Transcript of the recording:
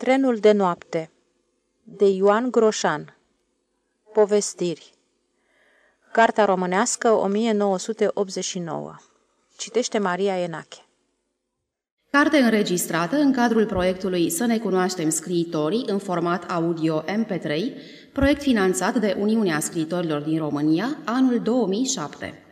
Trenul de noapte de Ioan Groșan. Povestiri. Carta românească 1989 Citește Maria Enache. Carte înregistrată în cadrul proiectului Să ne cunoaștem scriitorii în format audio MP3, proiect finanțat de Uniunea Scriitorilor din România, anul 2007.